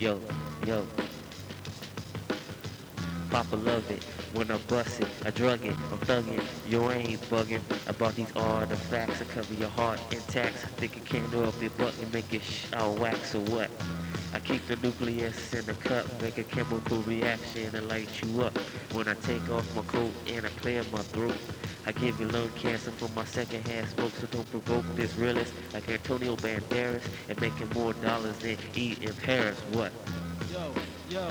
Yo, yo. Papa love it when I bust it, I drug it, I'm thugging, you ain't bugging. I bought these artifacts to cover your heart intact. Stick a candle up your butt and make it sh- I'll wax or what? I keep the nucleus in the cup, make a chemical reaction and light you up. When I take off my coat and I clear my throat, I give you lung cancer for my second hand smoke, so don't provoke this realist like Antonio Banderas and making more dollars than eat in Paris. What? Yo, yo,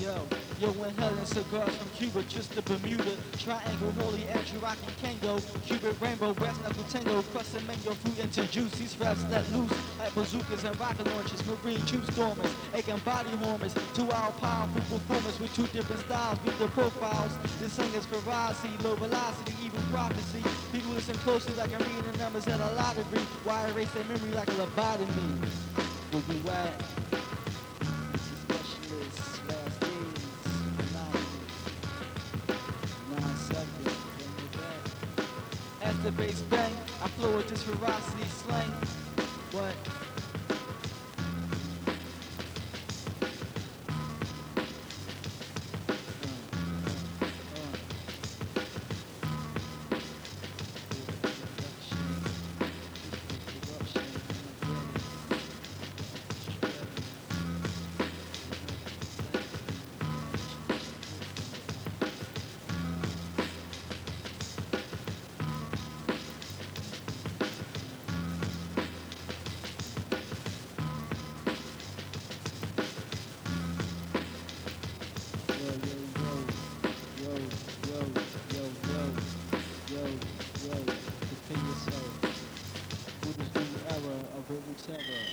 yo, yo, when Helen cigars from Cuba, just the Bermuda Triangle, Holy Andrew, Rocky Kango, Cuban Rainbow, Brass Knuckle Tango, crushing mango fruit into juice. These raps let loose like bazookas and rocket launchers, marine troop stormers, aching body warmers, two-hour powerful performance with two different styles, with the profiles. This thing is ferocity, low velocity, even prophecy. People listen closely like I'm reading the numbers at a lottery. Why erase their memory like a lobotomy? Where you at? The bass bang, I flow with this ferocity slang. What? yo, yo, yo, yo, defend yourself. Buddha's new era of verbal terror.